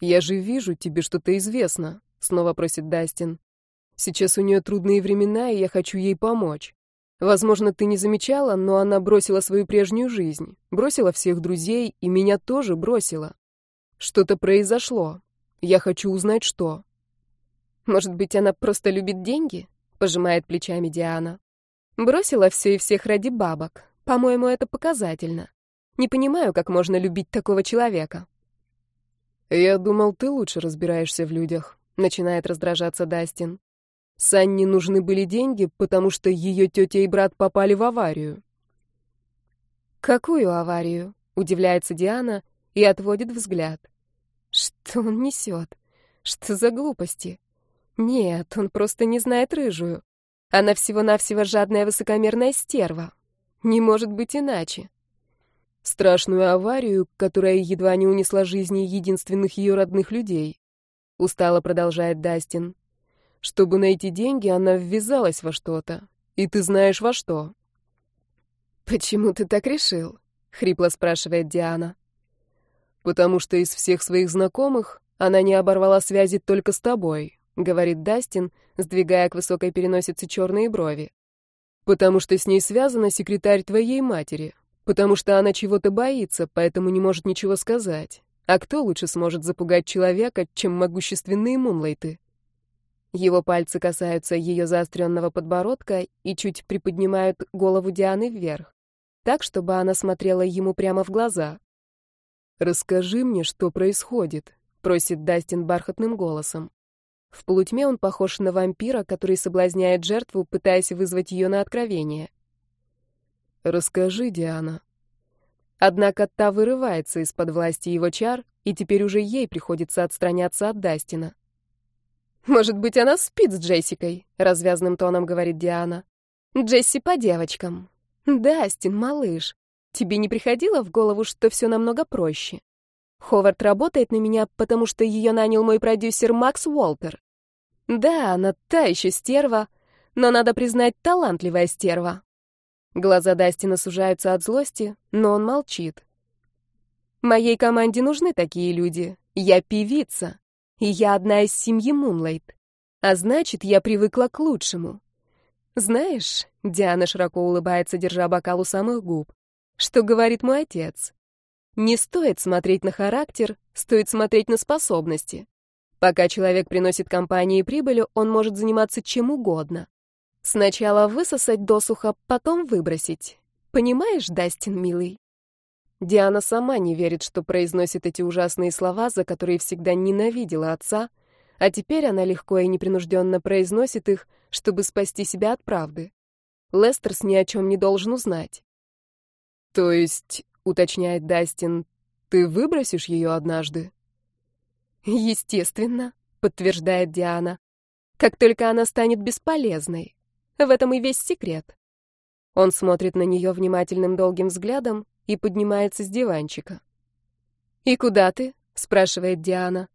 Я же вижу, тебе что-то известно», — снова просит Дастин. «Сейчас у нее трудные времена, и я хочу ей помочь. Возможно, ты не замечала, но она бросила свою прежнюю жизнь, бросила всех друзей, и меня тоже бросила. Что-то произошло. Я хочу узнать, что». «Может быть, она просто любит деньги?» — пожимает плечами Диана. «Бросила все и всех ради бабок. По-моему, это показательно». Не понимаю, как можно любить такого человека. Я думал, ты лучше разбираешься в людях, начинает раздражаться Дастин. Санне нужны были деньги, потому что ее тетя и брат попали в аварию. Какую аварию? удивляется Диана и отводит взгляд. Что он несет? Что за глупости? Нет, он просто не знает рыжую. Она всего-навсего жадная высокомерная стерва. Не может быть иначе страшную аварию, которая едва не унесла жизни единственных ее родных людей. Устало продолжает Дастин. Чтобы найти деньги, она ввязалась во что-то. И ты знаешь во что. Почему ты так решил? Хрипло спрашивает Диана. Потому что из всех своих знакомых она не оборвала связи только с тобой, говорит Дастин, сдвигая к высокой переносице черные брови. Потому что с ней связана секретарь твоей матери. Потому что она чего-то боится, поэтому не может ничего сказать. А кто лучше сможет запугать человека, чем могущественные мунлайты? Его пальцы касаются ее заостренного подбородка и чуть приподнимают голову Дианы вверх, так, чтобы она смотрела ему прямо в глаза. «Расскажи мне, что происходит», — просит Дастин бархатным голосом. В полутьме он похож на вампира, который соблазняет жертву, пытаясь вызвать ее на откровение. «Расскажи, Диана». Однако та вырывается из-под власти его чар, и теперь уже ей приходится отстраняться от Дастина. «Может быть, она спит с Джессикой?» — развязным тоном говорит Диана. «Джесси по девочкам». «Дастин, малыш, тебе не приходило в голову, что все намного проще? Ховард работает на меня, потому что ее нанял мой продюсер Макс Уолтер. Да, она та еще стерва, но надо признать, талантливая стерва». Глаза Дастина сужаются от злости, но он молчит. «Моей команде нужны такие люди. Я певица. И я одна из семьи Мунлайт. А значит, я привыкла к лучшему. Знаешь, Диана широко улыбается, держа бокал у самых губ, что говорит мой отец. Не стоит смотреть на характер, стоит смотреть на способности. Пока человек приносит компании прибыль, он может заниматься чем угодно. Сначала высосать досуха, потом выбросить. Понимаешь, Дастин, милый? Диана сама не верит, что произносит эти ужасные слова, за которые всегда ненавидела отца, а теперь она легко и непринужденно произносит их, чтобы спасти себя от правды. Лестерс ни о чем не должен узнать. «То есть, — уточняет Дастин, — ты выбросишь ее однажды?» «Естественно», — подтверждает Диана. «Как только она станет бесполезной. В этом и весь секрет». Он смотрит на нее внимательным долгим взглядом, и поднимается с диванчика. «И куда ты?» — спрашивает Диана.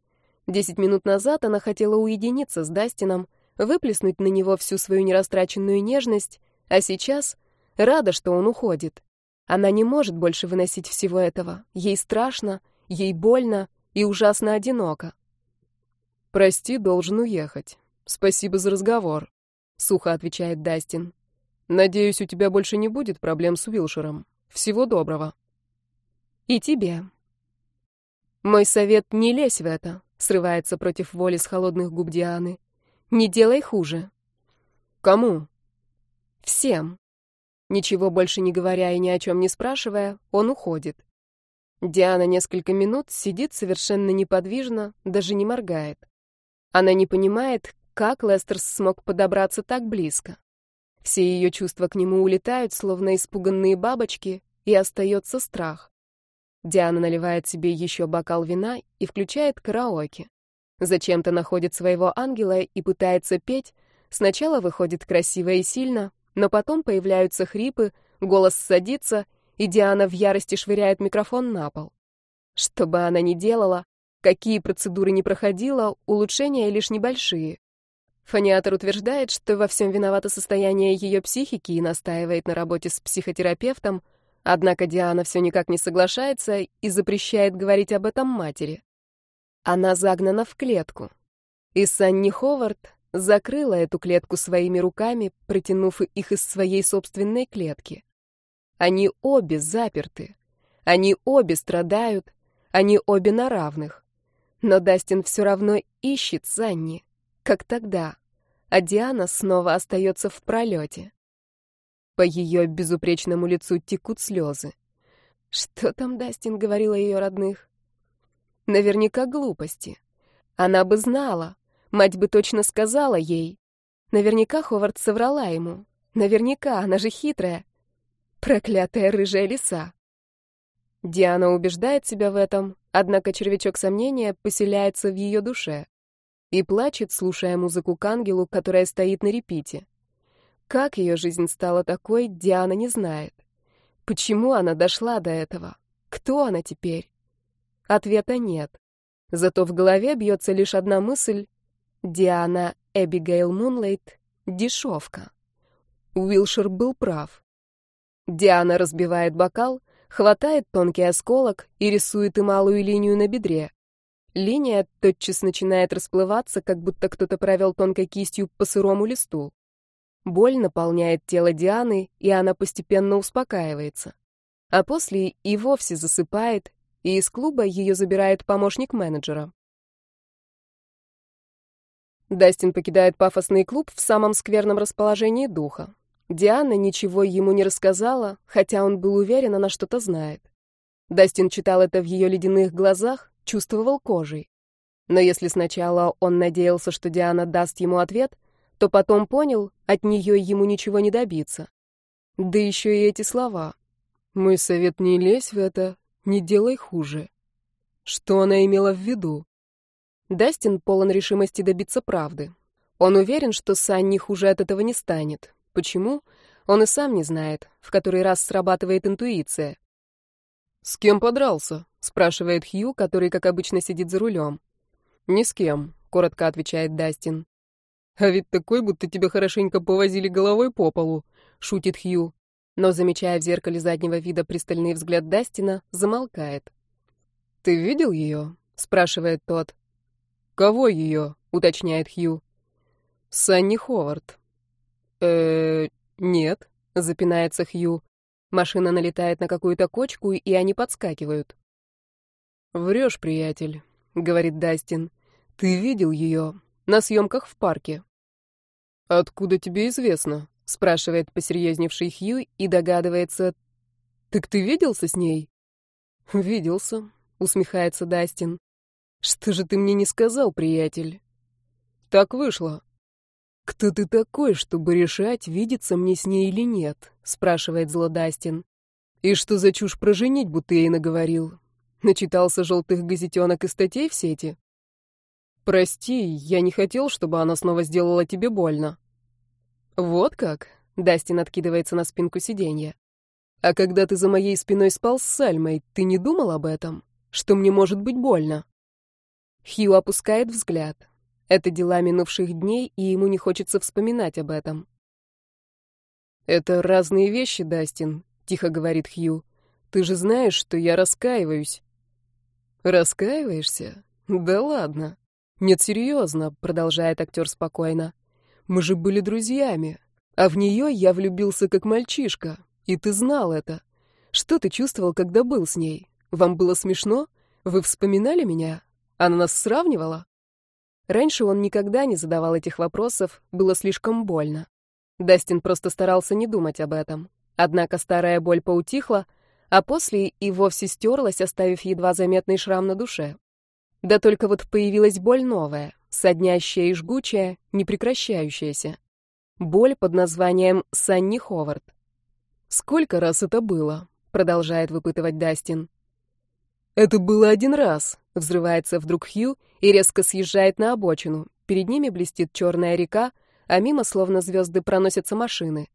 Десять минут назад она хотела уединиться с Дастином, выплеснуть на него всю свою нерастраченную нежность, а сейчас рада, что он уходит. Она не может больше выносить всего этого. Ей страшно, ей больно и ужасно одиноко. «Прости, должен уехать. Спасибо за разговор», — сухо отвечает Дастин. «Надеюсь, у тебя больше не будет проблем с Уилшером». Всего доброго. И тебе. Мой совет — не лезь в это, срывается против воли с холодных губ Дианы. Не делай хуже. Кому? Всем. Ничего больше не говоря и ни о чем не спрашивая, он уходит. Диана несколько минут сидит совершенно неподвижно, даже не моргает. Она не понимает, как Лестерс смог подобраться так близко. Все ее чувства к нему улетают, словно испуганные бабочки, и остается страх. Диана наливает себе еще бокал вина и включает караоке. Зачем-то находит своего ангела и пытается петь. Сначала выходит красиво и сильно, но потом появляются хрипы, голос садится, и Диана в ярости швыряет микрофон на пол. Что бы она ни делала, какие процедуры ни проходила, улучшения лишь небольшие. Фониатор утверждает, что во всем виновато состояние ее психики и настаивает на работе с психотерапевтом, однако Диана все никак не соглашается и запрещает говорить об этом матери. Она загнана в клетку. И Санни Ховард закрыла эту клетку своими руками, протянув их из своей собственной клетки. Они обе заперты. Они обе страдают. Они обе на равных. Но Дастин все равно ищет Санни, как тогда а Диана снова остается в пролете. По ее безупречному лицу текут слезы. Что там Дастин говорил о ее родных? Наверняка глупости. Она бы знала. Мать бы точно сказала ей. Наверняка Ховард соврала ему. Наверняка, она же хитрая. Проклятая рыжая лиса. Диана убеждает себя в этом, однако червячок сомнения поселяется в ее душе и плачет, слушая музыку к ангелу, которая стоит на репите. Как ее жизнь стала такой, Диана не знает. Почему она дошла до этого? Кто она теперь? Ответа нет. Зато в голове бьется лишь одна мысль. Диана Эбигейл Мунлейт — дешевка. Уилшер был прав. Диана разбивает бокал, хватает тонкий осколок и рисует и малую линию на бедре. Линия тотчас начинает расплываться, как будто кто-то провел тонкой кистью по сырому листу. Боль наполняет тело Дианы, и она постепенно успокаивается. А после и вовсе засыпает, и из клуба ее забирает помощник менеджера. Дастин покидает пафосный клуб в самом скверном расположении духа. Диана ничего ему не рассказала, хотя он был уверен, она что-то знает. Дастин читал это в ее ледяных глазах, чувствовал кожей. Но если сначала он надеялся, что Диана даст ему ответ, то потом понял, от нее ему ничего не добиться. Да еще и эти слова. «Мой совет не лезь в это, не делай хуже». Что она имела в виду? Дастин полон решимости добиться правды. Он уверен, что Санни хуже от этого не станет. Почему? Он и сам не знает. В который раз срабатывает интуиция. «С кем подрался?» — спрашивает Хью, который, как обычно, сидит за рулем. «Ни с кем», — коротко отвечает Дастин. «А ведь такой, будто тебя хорошенько повозили головой по полу», — шутит Хью. Но, замечая в зеркале заднего вида пристальный взгляд Дастина, замолкает. «Ты видел ее?» — спрашивает тот. «Кого ее?» — уточняет Хью. «Санни Ховард». «Э-э, нет», — запинается Хью. Машина налетает на какую-то кочку, и они подскакивают. «Врешь, приятель», — говорит Дастин. «Ты видел ее на съемках в парке». «Откуда тебе известно?» — спрашивает посерьезневший Хью и догадывается. «Так ты виделся с ней?» «Виделся», — усмехается Дастин. Что же ты мне не сказал, приятель? Так вышло. Кто ты такой, чтобы решать, видится мне с ней или нет? спрашивает Злодастин. И что за чушь про женитьбу ты ей наговорил? Начитался желтых газетенок и статей в сети? Прости, я не хотел, чтобы она снова сделала тебе больно. Вот как? Дастин откидывается на спинку сиденья. А когда ты за моей спиной спал с Сальмой, ты не думал об этом? Что мне может быть больно? Хью опускает взгляд. Это дела минувших дней, и ему не хочется вспоминать об этом. «Это разные вещи, Дастин», — тихо говорит Хью. «Ты же знаешь, что я раскаиваюсь». «Раскаиваешься? Да ладно». «Нет, серьезно», — продолжает актер спокойно. «Мы же были друзьями, а в нее я влюбился как мальчишка, и ты знал это. Что ты чувствовал, когда был с ней? Вам было смешно? Вы вспоминали меня? Она нас сравнивала? Раньше он никогда не задавал этих вопросов, было слишком больно. Дастин просто старался не думать об этом. Однако старая боль поутихла, а после и вовсе стерлась, оставив едва заметный шрам на душе. Да только вот появилась боль новая, соднящая и жгучая, непрекращающаяся. Боль под названием Санни Ховард. «Сколько раз это было?» — продолжает выпытывать Дастин. «Это было один раз», — взрывается вдруг Хью и резко съезжает на обочину. Перед ними блестит черная река, а мимо словно звезды проносятся машины.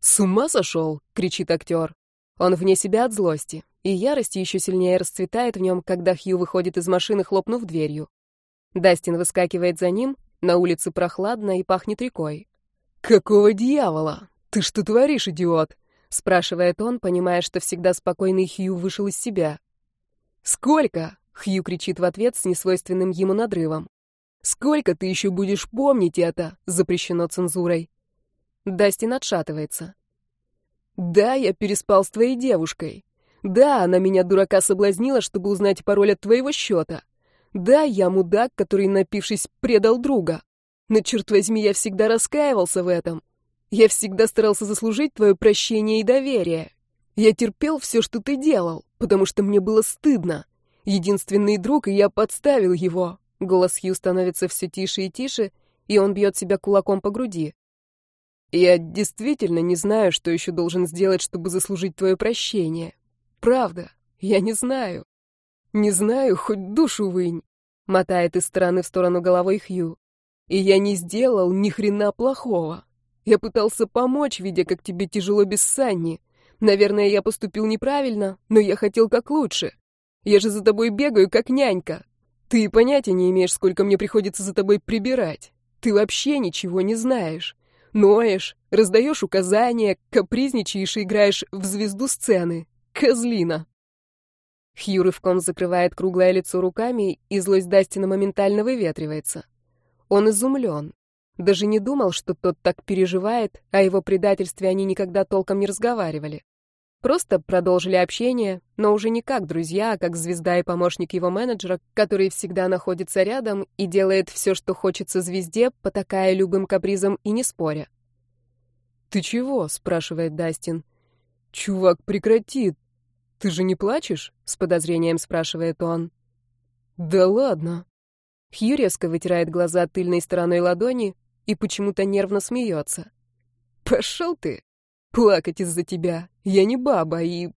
«С ума сошел!» — кричит актер. Он вне себя от злости, и ярость еще сильнее расцветает в нем, когда Хью выходит из машины, хлопнув дверью. Дастин выскакивает за ним, на улице прохладно и пахнет рекой. «Какого дьявола? Ты что творишь, идиот?» — спрашивает он, понимая, что всегда спокойный Хью вышел из себя. «Сколько?» — Хью кричит в ответ с несвойственным ему надрывом. «Сколько ты еще будешь помнить это?» — запрещено цензурой. Дастин отшатывается. «Да, я переспал с твоей девушкой. Да, она меня, дурака, соблазнила, чтобы узнать пароль от твоего счета. Да, я мудак, который, напившись, предал друга. Но, черт возьми, я всегда раскаивался в этом. Я всегда старался заслужить твое прощение и доверие. Я терпел все, что ты делал, потому что мне было стыдно. Единственный друг, и я подставил его. Голос Хью становится все тише и тише, и он бьет себя кулаком по груди. Я действительно не знаю, что еще должен сделать, чтобы заслужить твое прощение. Правда, я не знаю. Не знаю, хоть душу вынь. Мотает из стороны в сторону головой Хью. И я не сделал ни хрена плохого. Я пытался помочь, видя, как тебе тяжело без Санни. Наверное, я поступил неправильно, но я хотел как лучше. Я же за тобой бегаю, как нянька. Ты понятия не имеешь, сколько мне приходится за тобой прибирать. Ты вообще ничего не знаешь. Ноешь, раздаешь указания, капризничаешь и играешь в звезду сцены. Козлина. Хью рывком закрывает круглое лицо руками, и злость Дастина моментально выветривается. Он изумлен. Даже не думал, что тот так переживает, о его предательстве они никогда толком не разговаривали. Просто продолжили общение, но уже не как друзья, а как звезда и помощник его менеджера, который всегда находится рядом и делает все, что хочется звезде, потакая любым капризом и не споря. «Ты чего?» — спрашивает Дастин. «Чувак, прекрати. Ты же не плачешь?» — с подозрением спрашивает он. «Да ладно». Хью резко вытирает глаза тыльной стороной ладони и почему-то нервно смеется. «Пошел ты! Плакать из-за тебя. Я не баба и...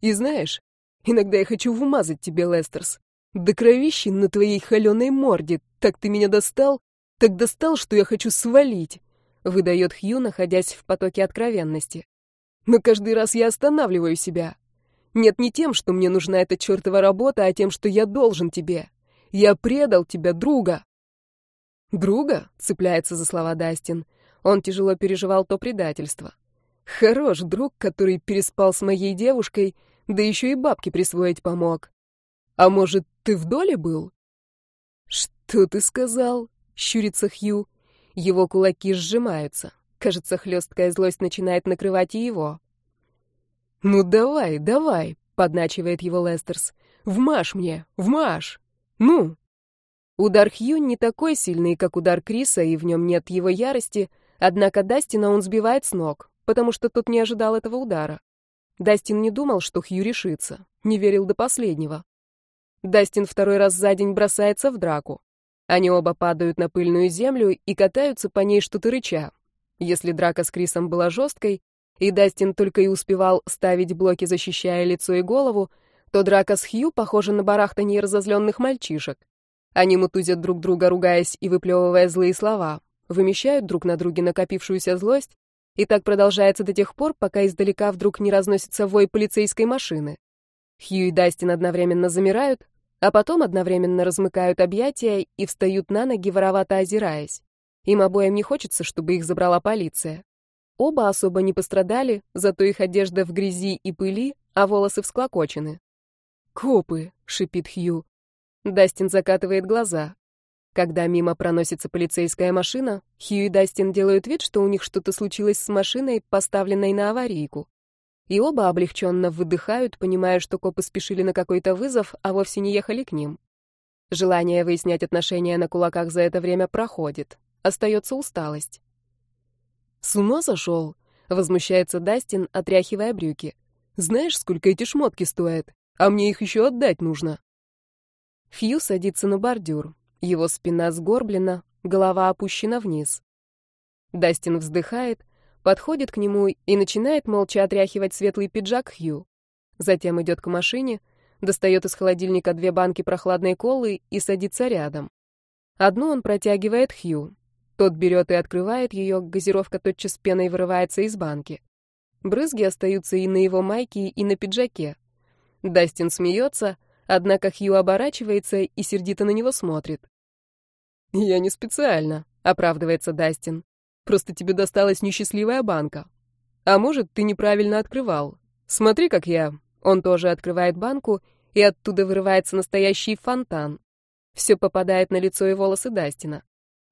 И знаешь, иногда я хочу вмазать тебе, Лестерс. До кровищи на твоей холеной морде. Так ты меня достал, так достал, что я хочу свалить», — выдает Хью, находясь в потоке откровенности. «Но каждый раз я останавливаю себя. Нет, не тем, что мне нужна эта чертова работа, а тем, что я должен тебе. Я предал тебя, друга». «Друга?» — цепляется за слова Дастин. Он тяжело переживал то предательство. «Хорош друг, который переспал с моей девушкой, да еще и бабки присвоить помог. А может, ты в доле был?» «Что ты сказал?» — щурится Хью. Его кулаки сжимаются. Кажется, хлесткая злость начинает накрывать и его. «Ну давай, давай», — подначивает его Лестерс. «Вмажь мне, вмажь! Ну!» Удар Хью не такой сильный, как удар Криса, и в нем нет его ярости, однако Дастина он сбивает с ног, потому что тот не ожидал этого удара. Дастин не думал, что Хью решится, не верил до последнего. Дастин второй раз за день бросается в драку. Они оба падают на пыльную землю и катаются по ней что-то рыча. Если драка с Крисом была жесткой, и Дастин только и успевал ставить блоки, защищая лицо и голову, то драка с Хью похожа на барахтанье разозленных мальчишек. Они мутузят друг друга, ругаясь и выплевывая злые слова, вымещают друг на друге накопившуюся злость, и так продолжается до тех пор, пока издалека вдруг не разносится вой полицейской машины. Хью и Дастин одновременно замирают, а потом одновременно размыкают объятия и встают на ноги, воровато озираясь. Им обоим не хочется, чтобы их забрала полиция. Оба особо не пострадали, зато их одежда в грязи и пыли, а волосы всклокочены. «Копы!» — шипит Хью. Дастин закатывает глаза. Когда мимо проносится полицейская машина, Хью и Дастин делают вид, что у них что-то случилось с машиной, поставленной на аварийку. И оба облегченно выдыхают, понимая, что копы спешили на какой-то вызов, а вовсе не ехали к ним. Желание выяснять отношения на кулаках за это время проходит. Остается усталость. «С ума сошел?» — возмущается Дастин, отряхивая брюки. «Знаешь, сколько эти шмотки стоят? А мне их еще отдать нужно». Хью садится на бордюр. Его спина сгорблена, голова опущена вниз. Дастин вздыхает, подходит к нему и начинает молча отряхивать светлый пиджак Хью. Затем идет к машине, достает из холодильника две банки прохладной колы и садится рядом. Одну он протягивает Хью. Тот берет и открывает ее, газировка тотчас пеной вырывается из банки. Брызги остаются и на его майке, и на пиджаке. Дастин смеется, однако Хью оборачивается и сердито на него смотрит. «Я не специально», — оправдывается Дастин. «Просто тебе досталась несчастливая банка. А может, ты неправильно открывал. Смотри, как я». Он тоже открывает банку, и оттуда вырывается настоящий фонтан. Все попадает на лицо и волосы Дастина.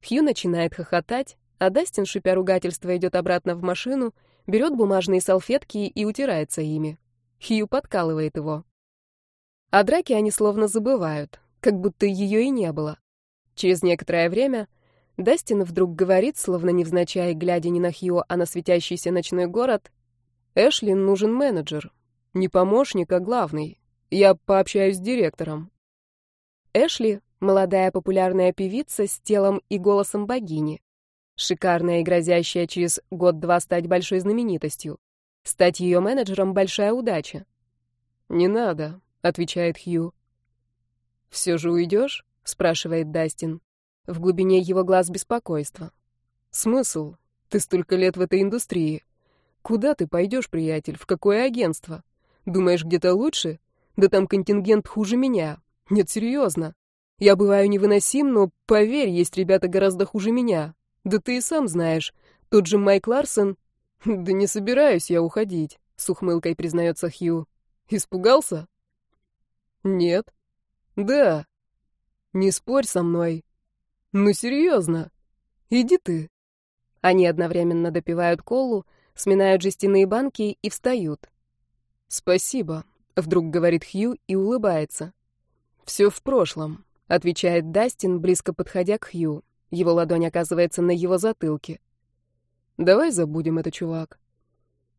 Хью начинает хохотать, а Дастин, шипя ругательство, идет обратно в машину, берет бумажные салфетки и утирается ими. Хью подкалывает его. О драке они словно забывают, как будто ее и не было. Через некоторое время Дастин вдруг говорит, словно невзначай, глядя не на Хью, а на светящийся ночной город, «Эшли нужен менеджер. Не помощник, а главный. Я пообщаюсь с директором». Эшли Молодая популярная певица с телом и голосом богини. Шикарная и грозящая через год-два стать большой знаменитостью. Стать ее менеджером — большая удача. «Не надо», — отвечает Хью. «Все же уйдешь?» — спрашивает Дастин. В глубине его глаз беспокойство. «Смысл? Ты столько лет в этой индустрии. Куда ты пойдешь, приятель? В какое агентство? Думаешь, где-то лучше? Да там контингент хуже меня. Нет, серьезно. Я бываю невыносим, но, поверь, есть ребята гораздо хуже меня. Да ты и сам знаешь. Тот же Майк Ларсон... Да не собираюсь я уходить, с ухмылкой признается Хью. Испугался? Нет. Да. Не спорь со мной. Ну серьезно. Иди ты. Они одновременно допивают колу, сминают жестяные банки и встают. «Спасибо», — вдруг говорит Хью и улыбается. «Все в прошлом», — отвечает Дастин, близко подходя к Хью. Его ладонь оказывается на его затылке. «Давай забудем это, чувак».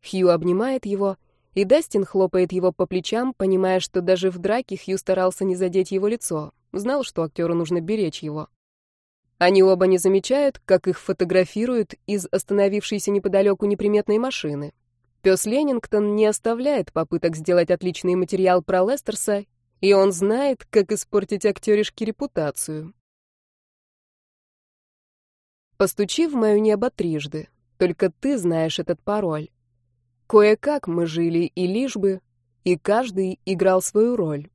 Хью обнимает его, и Дастин хлопает его по плечам, понимая, что даже в драке Хью старался не задеть его лицо, знал, что актеру нужно беречь его. Они оба не замечают, как их фотографируют из остановившейся неподалеку неприметной машины. Пес Леннингтон не оставляет попыток сделать отличный материал про Лестерса, и он знает, как испортить актеришке репутацию. Постучи в мое небо трижды. Только ты знаешь этот пароль. Кое-как мы жили и лишь бы, и каждый играл свою роль.